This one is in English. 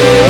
you.